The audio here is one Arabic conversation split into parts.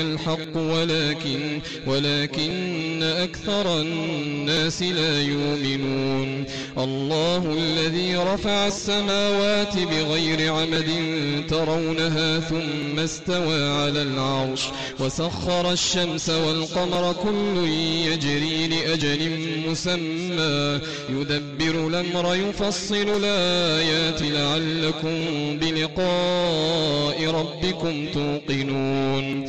الحق ولكن ولكن أكثر الناس لا يؤمنون. الله الذي رفع السماوات بغير عمد ترونها ثم استوى على العرش وسخر الشمس والقمر كل يجري لأجل مسمى. يدبر الأمر يفصل الآيات لعلكم بلقاء ربكم توقنون.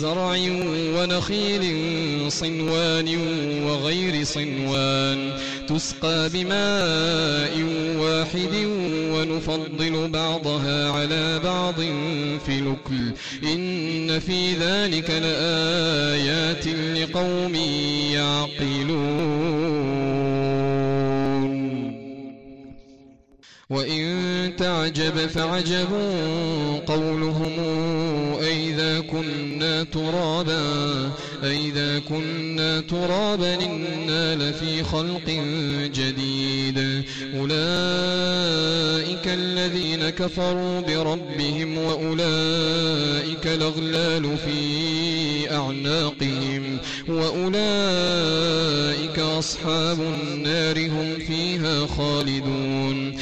ونخيل صنوان وغير صنوان. تسقى بماء واحد ونفضل بعضها على بعض في لكل إن في ذلك لآيات لقوم يعقلون. وإن تعجب فعجب قولهم أئذا كنا ترابا أئذا كنا ترابا إنا لفي خلق جديد. أولئك الذين كفروا بربهم وأولئك الأغلال في أعناقهم وأولئك أصحاب النار هم فيها خالدون.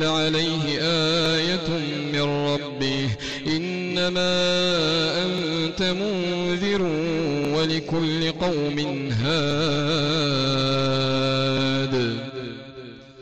أنزل عليه آية من ربه. إنما أنت منذر ولكل قوم هاد.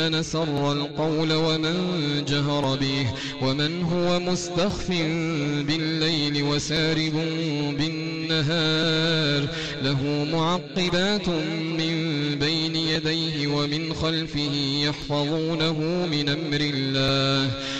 من سر القول ومن جهر به ومن هو مستخف بالليل وسارب بالنهار له معقبات من بين يديه ومن خلفه يحفظونه من أمر الله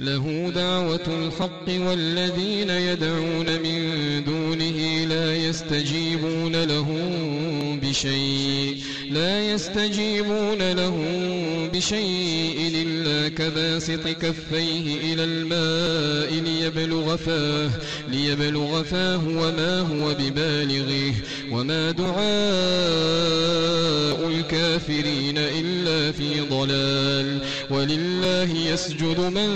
له دعوة الحق والذين يدعون من دونه لا يستجيبون له بشيء. لا يستجيبون له بشيء إلا كباسط كفيه إلى الماء ليبلغ فاه ليبلغ فاه وما هو ببالغه وما دعاء الكافرين إلا في ضلال. ولله يسجد من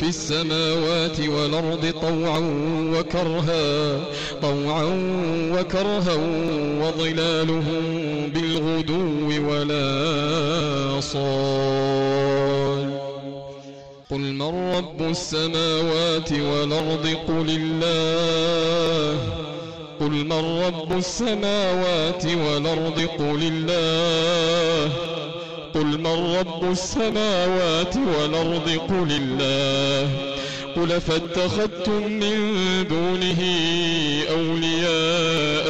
في السماوات والأرض طوعا وكرها طوعا وكرها وظلالهم بالغدو. ولا صال قل من رب السماوات والأرض؟ قل الله. قل من رب السماوات والأرض؟ قل الله. قل من رب السماوات والأرض؟ قل الله. قل فاتخذتم من دونه أولياء؟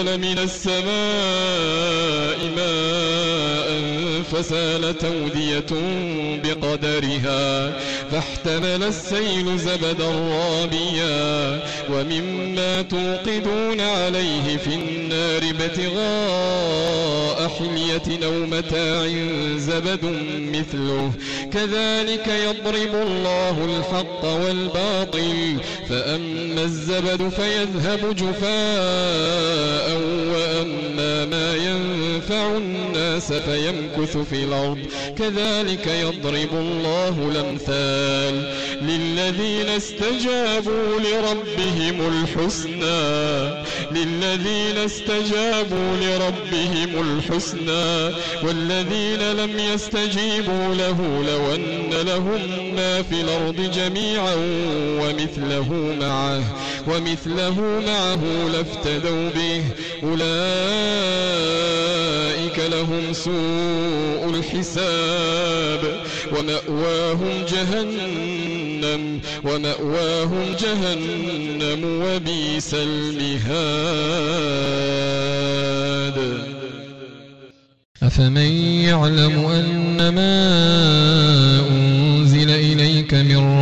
أنزل من السماء ماء فسالت أودية بقدرها فاحتمل السيل زبدا رابيا ومما توقدون عليه في النار ابتغاء حلية أو متاع زبد مثله. كذلك يضرب الله الحق والباطل فأما الزبد فيذهب جفاء وأما ما ينفع الناس فيمكث في الأرض. كذلك يضرب الله الأمثال للذين استجابوا لربهم الحسنى. للذين استجابوا لربهم الحسنى. والذين لم يستجيبوا له لو أن لهم ما في الأرض جميعا ومثله معه ومثله معه لافتدوا به. أولئك لهم سوء الحساب. ومأواهم جهنم ومأواهم جهنم وبئس المهاد. أفمن يعلم أن ما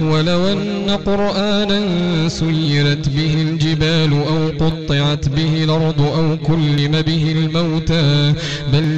ولو أن قرآنا سيرت به الجبال أو قطعت به الأرض أو كلم به الموتى بل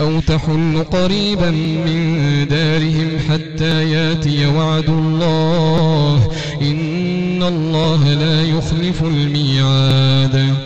أو تحل قريبا من دارهم حتى ياتي وعد الله إن الله لا يخلف الميعاد.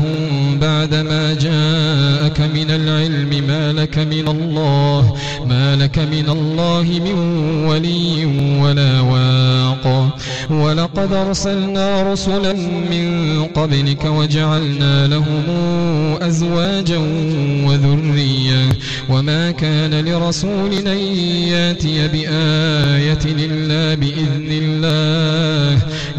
من العلم ما لك من الله ما لك من الله من ولي ولا واق. ولقد أرسلنا رسلا من قبلك وجعلنا لهم أزواجا وذرية. وما كان لرسول أن يأتي بآية إلا بإذن الله.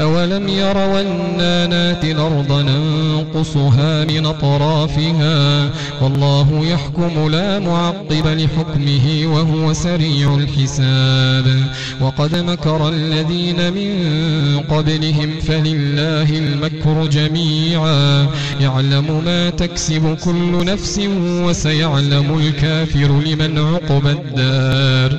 أولم يروا أنا ناتي الأرض ننقصها من أطرافها والله يحكم لا معقب لحكمه وهو سريع الحساب وقد مكر الذين من قبلهم فلله المكر جميعا يعلم ما تكسب كل نفس وسيعلم الكافر لمن عقب الدار